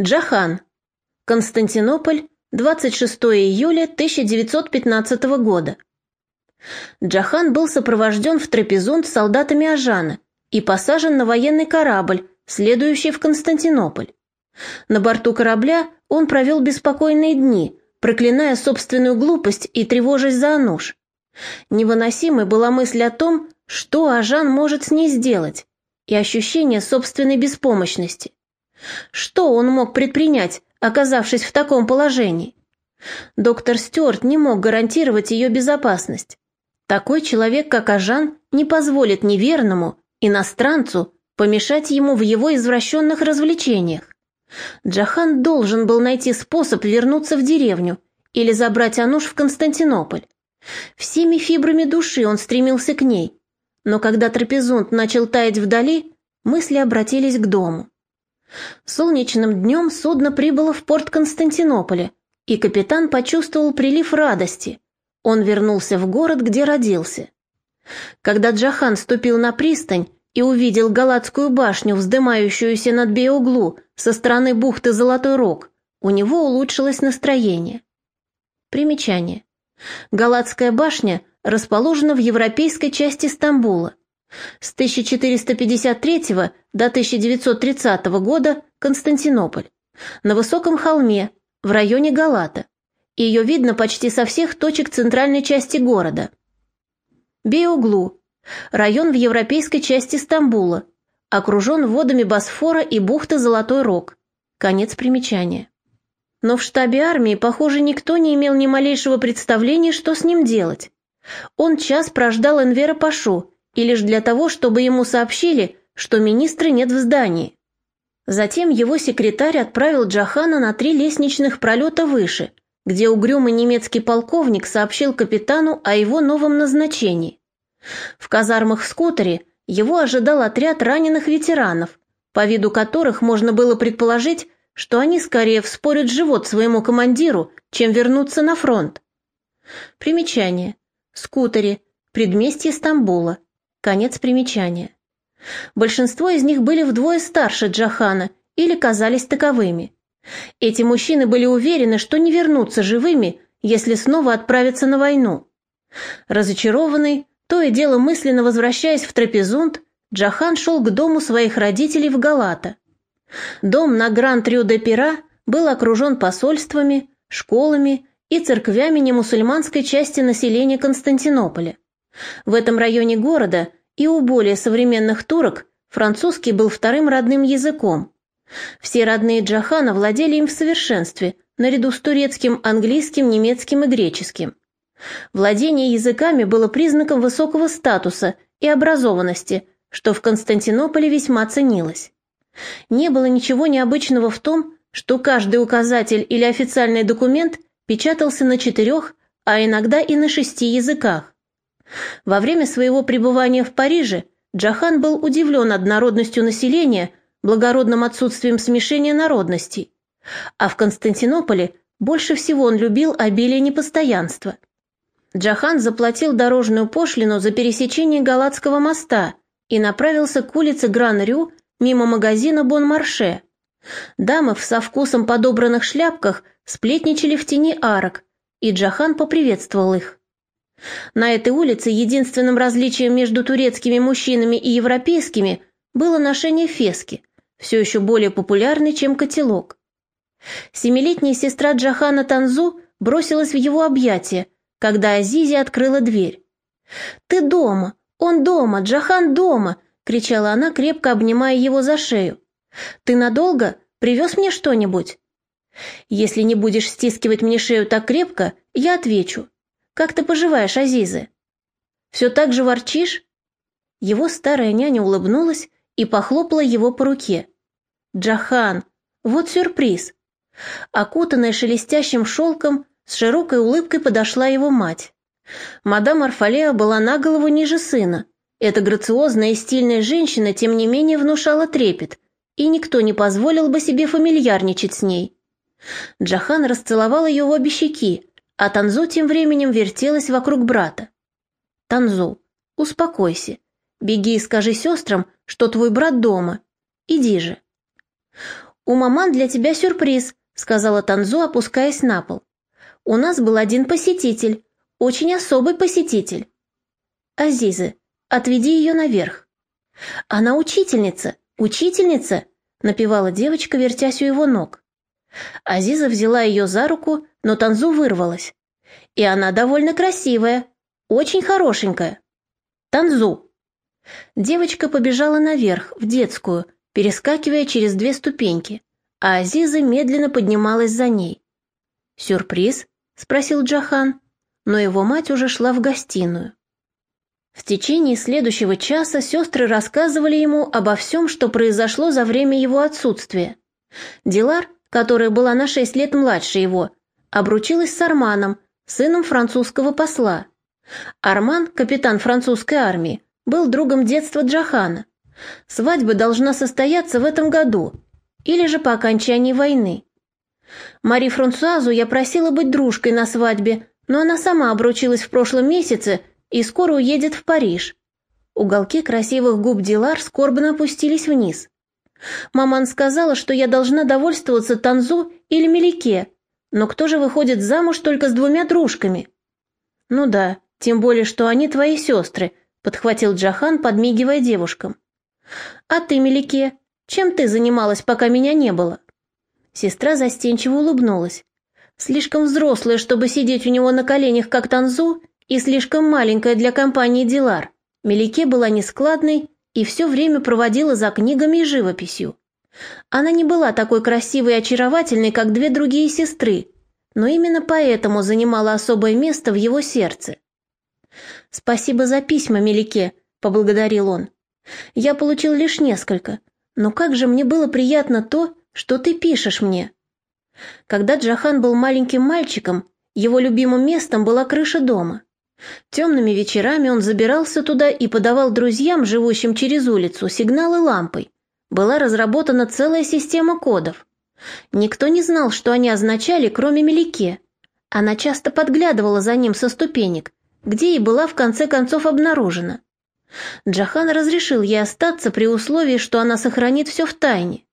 Джахан. Константинополь, 26 июля 1915 года. Джахан был сопровожден в Трапезунд солдатами Ажана и посажен на военный корабль, следующий в Константинополь. На борту корабля он провел беспокойные дни, проклиная собственную глупость и тревожась за Ануш. Невыносимой была мысль о том, что Ажан может с ней сделать, и ощущение собственной беспомощности. Что он мог предпринять, оказавшись в таком положении? Доктор Стюарт не мог гарантировать ее безопасность. Такой человек, как Ажан, не позволит неверному, иностранцу, помешать ему в его извращенных развлечениях. Джахан должен был найти способ вернуться в деревню или забрать Ануш в Константинополь. Всеми фибрами души он стремился к ней. Но когда трапезунд начал таять вдали, мысли обратились к дому. Солнечным днем судно прибыло в порт Константинополя, и капитан почувствовал прилив радости. Он вернулся в город, где родился. Когда Джахан ступил на пристань и увидел Галатскую башню, вздымающуюся над Беуглу со стороны бухты Золотой Рог, у него улучшилось настроение. Примечание. Галатская башня расположена в европейской части Стамбула. С 1453 до 1930 года Константинополь. На высоком холме, в районе Галата. Ее видно почти со всех точек центральной части города. Беуглу. Район в европейской части Стамбула. Окружен водами Босфора и бухты Золотой Рог. Конец примечания. Но в штабе армии, похоже, никто не имел ни малейшего представления, что с ним делать. Он час прождал Энвера Пашу, и лишь для того, чтобы ему сообщили, что министра нет в здании. Затем его секретарь отправил Джахана на три лестничных пролета выше, где угрюмый немецкий полковник сообщил капитану о его новом назначении. В казармах скутере его ожидал отряд раненых ветеранов, по виду которых можно было предположить, что они скорее вспорят живот своему командиру, чем вернутся на фронт. Примечание. Скутере, предместье Стамбула. Конец примечания. Большинство из них были вдвое старше Джахана или казались таковыми. Эти мужчины были уверены, что не вернутся живыми, если снова отправятся на войну. Разочарованный, то и дело мысленно возвращаясь в Трапезунд, Джахан шел к дому своих родителей в Галата. Дом на Гранд-Рю-де-Пера был окружен посольствами, школами и церквями немусульманской части населения Константинополя. В этом районе города и у более современных турок французский был вторым родным языком. Все родные Джахана владели им в совершенстве, наряду с турецким, английским, немецким и греческим. Владение языками было признаком высокого статуса и образованности, что в Константинополе весьма ценилось. Не было ничего необычного в том, что каждый указатель или официальный документ печатался на четырех, а иногда и на шести языках. Во время своего пребывания в Париже Джахан был удивлен однородностью населения, благородным отсутствием смешения народностей, а в Константинополе больше всего он любил обилие непостоянства. Джахан заплатил дорожную пошлину за пересечение Галатского моста и направился к улице Гран-Рю мимо магазина Бон-Марше. Дамы в со вкусом подобранных шляпках сплетничали в тени арок, и Джахан поприветствовал их. На этой улице единственным различием между турецкими мужчинами и европейскими было ношение фески, все еще более популярный, чем котелок. Семилетняя сестра Джахана Танзу бросилась в его объятия, когда Азизи открыла дверь. «Ты дома! Он дома! Джахан дома!» кричала она, крепко обнимая его за шею. «Ты надолго? Привез мне что-нибудь?» «Если не будешь стискивать мне шею так крепко, я отвечу. Как ты поживаешь, Азизы?» «Все так же ворчишь?» Его старая няня улыбнулась и похлопала его по руке. «Джахан, вот сюрприз!» Окутанная шелестящим шелком, с широкой улыбкой подошла его мать. Мадам Арфалеа была на голову ниже сына, эта грациозная и стильная женщина, тем не менее, внушала трепет, и никто не позволил бы себе фамильярничать с ней. Джахан расцеловал ее в обе щеки, а Танзу тем временем вертелась вокруг брата. «Танзу, успокойся. Беги и скажи сестрам, что твой брат дома. Иди же». «У маман для тебя сюрприз», — сказала Танзу, опускаясь на пол. «У нас был один посетитель, очень особый посетитель». «Азиза, отведи ее наверх». «Она учительница, учительница», — напевала девочка, вертясь у его ног. Азиза взяла ее за руку, но Танзу вырвалась. «И она довольно красивая, очень хорошенькая». «Танзу!» Девочка побежала наверх, в детскую, перескакивая через две ступеньки, а Азиза медленно поднималась за ней. «Сюрприз?» — спросил Джахан, но его мать уже шла в гостиную. В течение следующего часа сестры рассказывали ему обо всем, что произошло за время его отсутствия. Дилар, которая была на шесть лет младше его, обручилась с Арманом, сыном французского посла. Арман, капитан французской армии, был другом детства Джахана. Свадьба должна состояться в этом году, или же по окончании войны. Мари Франсуазу я просила быть дружкой на свадьбе, но она сама обручилась в прошлом месяце и скоро уедет в Париж. Уголки красивых губ Дилар скорбно опустились вниз. Маман сказала, что я должна довольствоваться Танзу или Мелике, но кто же выходит замуж только с двумя дружками? Ну да, тем более, что они твои сестры, подхватил Джахан, подмигивая девушкам. А ты, Мелике, чем ты занималась, пока меня не было? Сестра застенчиво улыбнулась. Слишком взрослая, чтобы сидеть у него на коленях, как Танзу, и слишком маленькая для компании Дилар. Мелике была нескладной и все время проводила за книгами и живописью. Она не была такой красивой и очаровательной, как две другие сестры, но именно поэтому занимала особое место в его сердце. «Спасибо за письма, Мелике», — поблагодарил он. «Я получил лишь несколько, но как же мне было приятно то, что ты пишешь мне». Когда Джахан был маленьким мальчиком, его любимым местом была крыша дома. Темными вечерами он забирался туда и подавал друзьям, живущим через улицу, сигналы лампой. Была разработана целая система кодов. Никто не знал, что они означали, кроме Мелике. Она часто подглядывала за ним со ступенек, где и была в конце концов обнаружена. Джахан разрешил ей остаться при условии, что она сохранит все в тайне.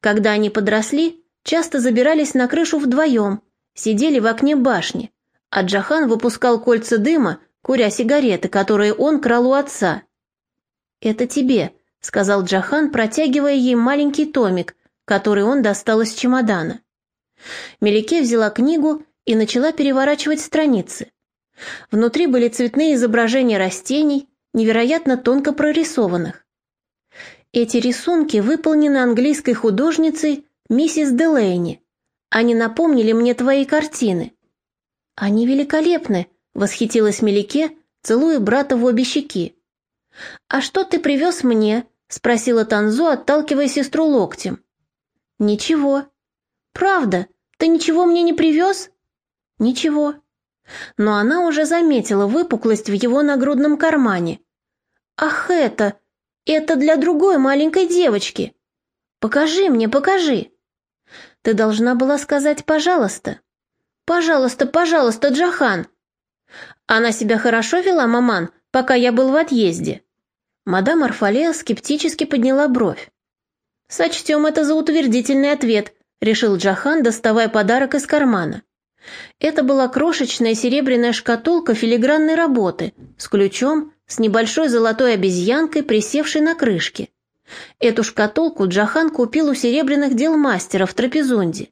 Когда они подросли, часто забирались на крышу вдвоем, сидели в окне башни, а Джахан выпускал кольца дыма, куря сигареты, которые он крал у отца. «Это тебе», — сказал Джахан, протягивая ей маленький томик, который он достал из чемодана. Мелике взяла книгу и начала переворачивать страницы. Внутри были цветные изображения растений, невероятно тонко прорисованных. Эти рисунки выполнены английской художницей миссис Делейни. Они напомнили мне твои картины. «Они великолепны!» — восхитилась Мелике, целуя брата в обе щеки. «А что ты привез мне?» — спросила Танзу, отталкивая сестру локтем. «Ничего». «Правда? Ты ничего мне не привез?» «Ничего». Но она уже заметила выпуклость в его нагрудном кармане. «Ах это! Это для другой маленькой девочки! Покажи мне, покажи!» «Ты должна была сказать «пожалуйста». «Пожалуйста, пожалуйста, Джахан!» Она себя хорошо вела, маман, пока я был в отъезде. Мадам Арфалея скептически подняла бровь. «Сочтем это за утвердительный ответ», — решил Джахан, доставая подарок из кармана. Это была крошечная серебряная шкатулка филигранной работы с ключом, с небольшой золотой обезьянкой, присевшей на крышке. Эту шкатулку Джахан купил у серебряных дел мастера в Трапезунде.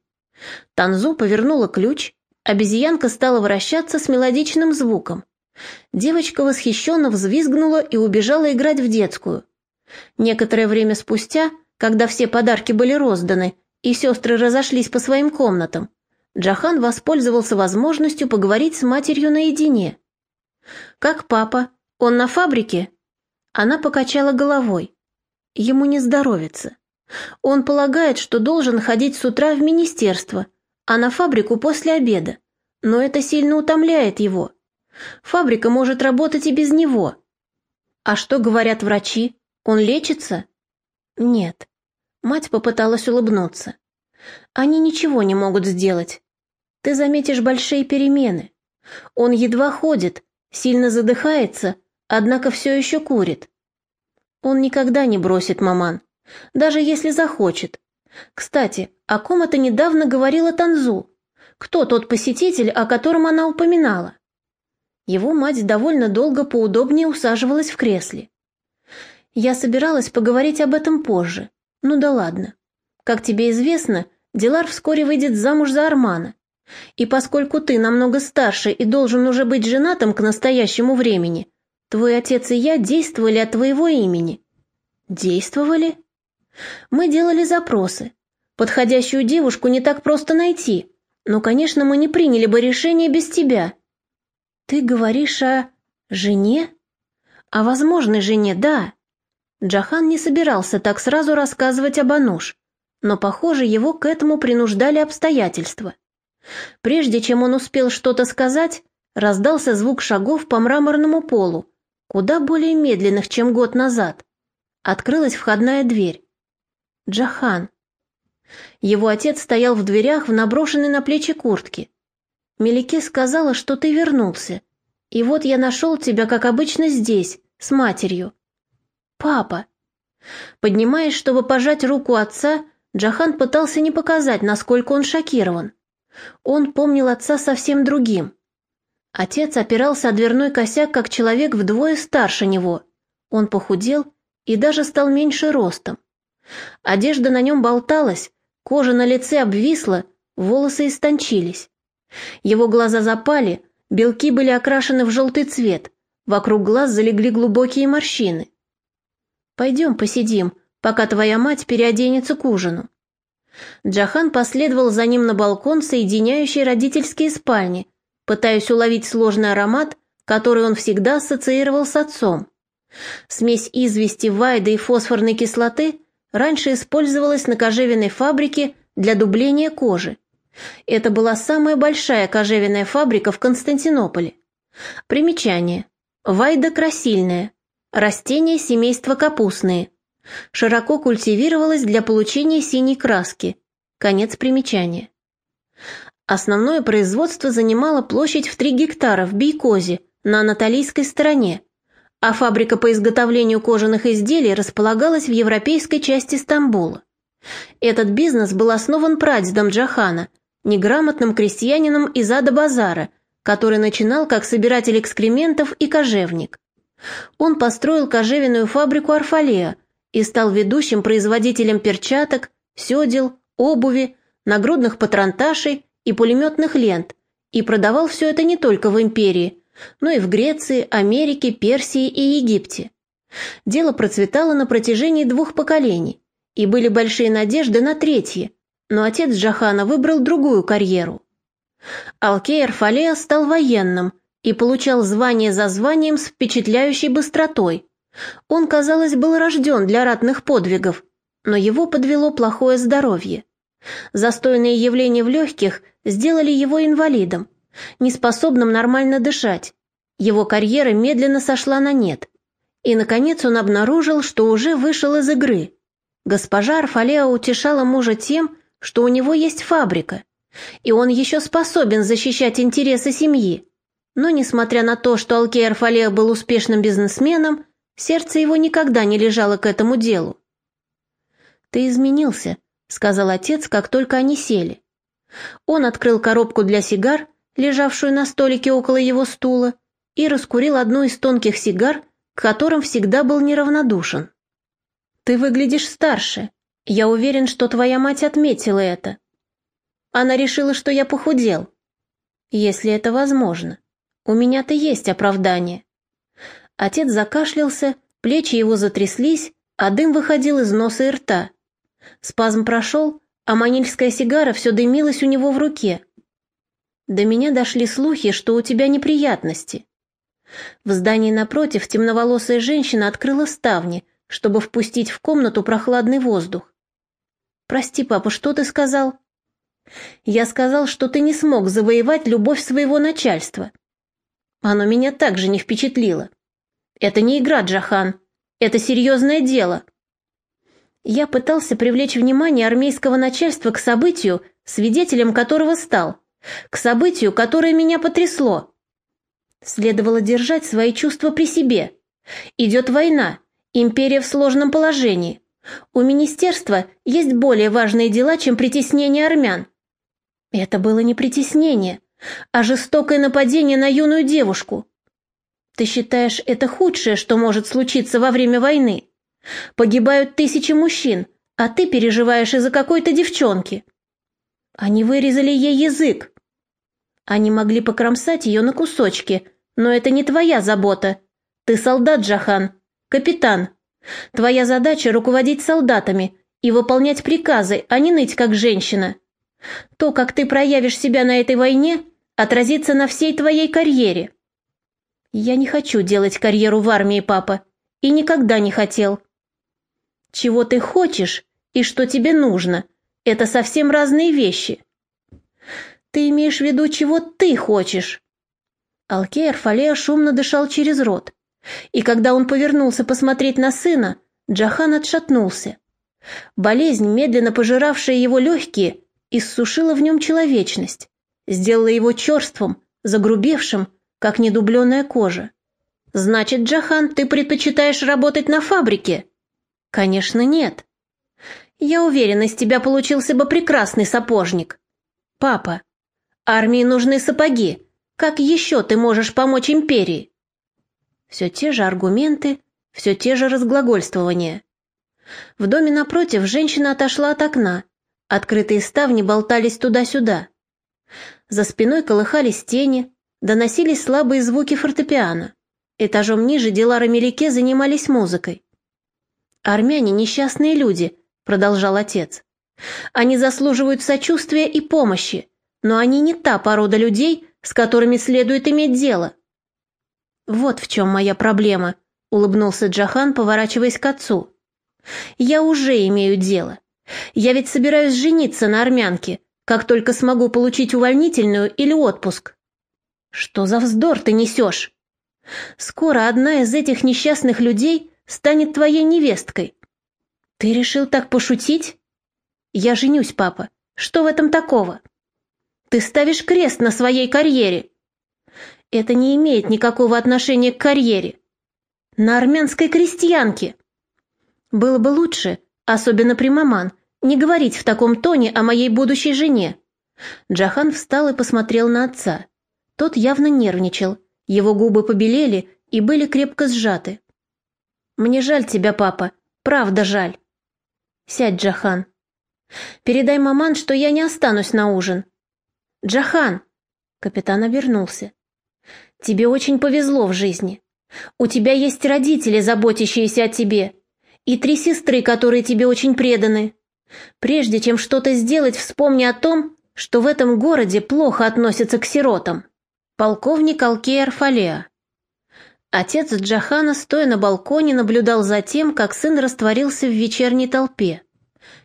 Танзу повернула ключ, Обезьянка стала вращаться с мелодичным звуком. Девочка восхищенно взвизгнула и убежала играть в детскую. Некоторое время спустя, когда все подарки были розданы и сестры разошлись по своим комнатам, Джахан воспользовался возможностью поговорить с матерью наедине. «Как папа? Он на фабрике?» Она покачала головой. Ему не здоровится. Он полагает, что должен ходить с утра в министерство – а на фабрику после обеда. Но это сильно утомляет его. Фабрика может работать и без него. А что говорят врачи? Он лечится? Нет. Мать попыталась улыбнуться. Они ничего не могут сделать. Ты заметишь большие перемены. Он едва ходит, сильно задыхается, однако все еще курит. Он никогда не бросит маман, даже если захочет. Кстати, о ком это недавно говорила Танзу? Кто тот посетитель, о котором она упоминала? Его мать довольно долго поудобнее усаживалась в кресле. Я собиралась поговорить об этом позже. Ну да ладно. Как тебе известно, Дилар вскоре выйдет замуж за Армана. И поскольку ты намного старше и должен уже быть женатым к настоящему времени, твой отец и я действовали от твоего имени. Действовали? Мы делали запросы. Подходящую девушку не так просто найти. Но, конечно, мы не приняли бы решение без тебя. Ты говоришь о жене? О возможной жене, да. Джахан не собирался так сразу рассказывать об Ануш, но, похоже, его к этому принуждали обстоятельства. Прежде чем он успел что-то сказать, раздался звук шагов по мраморному полу, куда более медленных, чем год назад. Открылась входная дверь. Джахан. Его отец стоял в дверях в наброшенной на плечи куртке. Мелике сказала, что ты вернулся. И вот я нашел тебя, как обычно, здесь, с матерью. Папа. Поднимаясь, чтобы пожать руку отца, Джахан пытался не показать, насколько он шокирован. Он помнил отца совсем другим. Отец опирался о дверной косяк, как человек вдвое старше него. Он похудел и даже стал меньше ростом. Одежда на нем болталась, кожа на лице обвисла, волосы истончились. Его глаза запали, белки были окрашены в желтый цвет, вокруг глаз залегли глубокие морщины. «Пойдем посидим, пока твоя мать переоденется к ужину». Джахан последовал за ним на балкон, соединяющий родительские спальни, пытаясь уловить сложный аромат, который он всегда ассоциировал с отцом. Смесь извести, вайда и фосфорной кислоты раньше использовалась на кожевенной фабрике для дубления кожи. Это была самая большая кожевенная фабрика в Константинополе. Примечание. Вайда красильная. Растение семейства капустные широко культивировалась для получения синей краски. Конец примечания. Основное производство занимало площадь в 3 гектара в Бейкозе, на анатолийской стороне, а фабрика по изготовлению кожаных изделий располагалась в европейской части Стамбула. Этот бизнес был основан прадедом Джахана, неграмотным крестьянином из Ада-Базара, который начинал как собиратель экскрементов и кожевник. Он построил кожевенную фабрику Арфалея, и стал ведущим производителем перчаток, седел, обуви, нагрудных патронташей и пулеметных лент и продавал все это не только в империи, но и в Греции, Америке, Персии и Египте. Дело процветало на протяжении двух поколений, и были большие надежды на третье, но отец Джахана выбрал другую карьеру. Алкейр Фалея стал военным и получал звание за званием с впечатляющей быстротой, он, казалось, был рожден для ратных подвигов, но его подвело плохое здоровье. Застойные явления в легких сделали его инвалидом, неспособным нормально дышать. Его карьера медленно сошла на нет. И, наконец, он обнаружил, что уже вышел из игры. Госпожа Арфалеа утешала мужа тем, что у него есть фабрика, и он еще способен защищать интересы семьи. Но, несмотря на то, что Алкей Арфалеа был успешным бизнесменом, Сердце его никогда не лежало к этому делу. «Ты изменился», — сказал отец, как только они сели. Он открыл коробку для сигар, лежавшую на столике около его стула, и раскурил одну из тонких сигар, к которым всегда был неравнодушен. «Ты выглядишь старше. Я уверен, что твоя мать отметила это. Она решила, что я похудел. Если это возможно. У меня-то есть оправдание. Отец закашлялся, плечи его затряслись, а дым выходил из носа и рта. Спазм прошел, а манильская сигара все дымилась у него в руке. До меня дошли слухи, что у тебя неприятности. В здании напротив темноволосая женщина открыла ставни, чтобы впустить в комнату прохладный воздух. «Прости, папа, что ты сказал?» «Я сказал, что ты не смог завоевать любовь своего начальства. Оно меня также не впечатлило. Это не игра, Джахан. Это серьезное дело. Я пытался привлечь внимание армейского начальства к событию, свидетелем которого стал, к событию, которое меня потрясло. Следовало держать свои чувства при себе. Идет война, империя в сложном положении. У министерства есть более важные дела, чем притеснение армян. Это было не притеснение, а жестокое нападение на юную девушку. Ты считаешь, это худшее, что может случиться во время войны? Погибают тысячи мужчин, а ты переживаешь из-за какой-то девчонки. Они вырезали ей язык. Они могли покромсать ее на кусочки, но это не твоя забота. Ты солдат, Джахан, капитан. Твоя задача — руководить солдатами и выполнять приказы, а не ныть как женщина. То, как ты проявишь себя на этой войне, отразится на всей твоей карьере. Я не хочу делать карьеру в армии, папа, и никогда не хотел. Чего ты хочешь и что тебе нужно – это совсем разные вещи. Ты имеешь в виду, чего ты хочешь? Алкей Арфалея шумно дышал через рот. И когда он повернулся посмотреть на сына, Джахан отшатнулся. Болезнь, медленно пожиравшая его легкие, иссушила в нем человечность, сделала его черством, загрубевшим, как недубленная кожа. «Значит, Джахан, ты предпочитаешь работать на фабрике?» «Конечно, нет. Я уверена, из тебя получился бы прекрасный сапожник. Папа, армии нужны сапоги. Как еще ты можешь помочь империи?» Все те же аргументы, все те же разглагольствования. В доме напротив женщина отошла от окна. Открытые ставни болтались туда-сюда. За спиной колыхались тени, доносились слабые звуки фортепиано. Этажом ниже Дилара Мелике занимались музыкой. «Армяне – несчастные люди», – продолжал отец. «Они заслуживают сочувствия и помощи, но они не та порода людей, с которыми следует иметь дело». «Вот в чем моя проблема», — улыбнулся Джахан, поворачиваясь к отцу. «Я уже имею дело. Я ведь собираюсь жениться на армянке, как только смогу получить увольнительную или отпуск». «Что за вздор ты несешь? Скоро одна из этих несчастных людей станет твоей невесткой. Ты решил так пошутить? Я женюсь, папа. Что в этом такого? Ты ставишь крест на своей карьере это не имеет никакого отношения к карьере. На армянской крестьянке. Было бы лучше, особенно при маман, не говорить в таком тоне о моей будущей жене. Джахан встал и посмотрел на отца. Тот явно нервничал, его губы побелели и были крепко сжаты. «Мне жаль тебя, папа, правда жаль». «Сядь, Джахан. Передай маман, что я не останусь на ужин». «Джахан!» Капитан обернулся. Тебе очень повезло в жизни. У тебя есть родители, заботящиеся о тебе, и три сестры, которые тебе очень преданы. Прежде чем что-то сделать, вспомни о том, что в этом городе плохо относятся к сиротам. Полковник Алкеер Фалеа. Отец Джахана, стоя на балконе, наблюдал за тем, как сын растворился в вечерней толпе.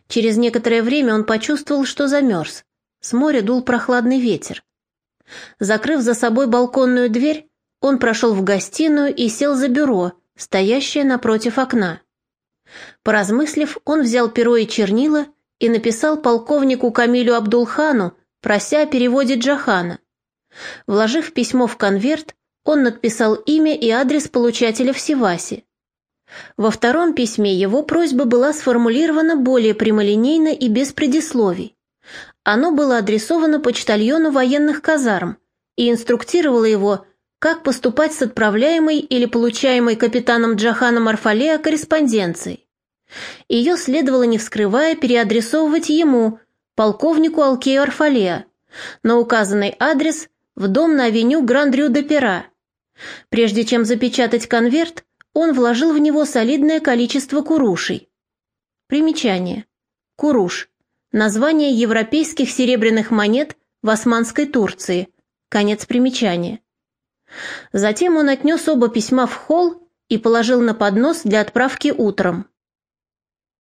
Через некоторое время он почувствовал, что замерз. С моря дул прохладный ветер. Закрыв за собой балконную дверь, он прошел в гостиную и сел за бюро, стоящее напротив окна. Поразмыслив, он взял перо и чернила и написал полковнику Камилю Абдулхану, прося о переводе Джахана. Вложив письмо в конверт, он надписал имя и адрес получателя в Севасе. Во втором письме его просьба была сформулирована более прямолинейно и без предисловий. Оно было адресовано почтальону военных казарм и инструктировало его, как поступать с отправляемой или получаемой капитаном Джаханом Арфалеа корреспонденцией. Ее следовало, не вскрывая, переадресовывать ему, полковнику Алкею Арфалеа, на указанный адрес в дом на авеню Гранд-Рю-де-Пера. Прежде чем запечатать конверт, он вложил в него солидное количество курушей. Примечание. Куруш – Название европейских серебряных монет в Османской Турции. Конец примечания. Затем он отнес оба письма в холл и положил на поднос для отправки утром.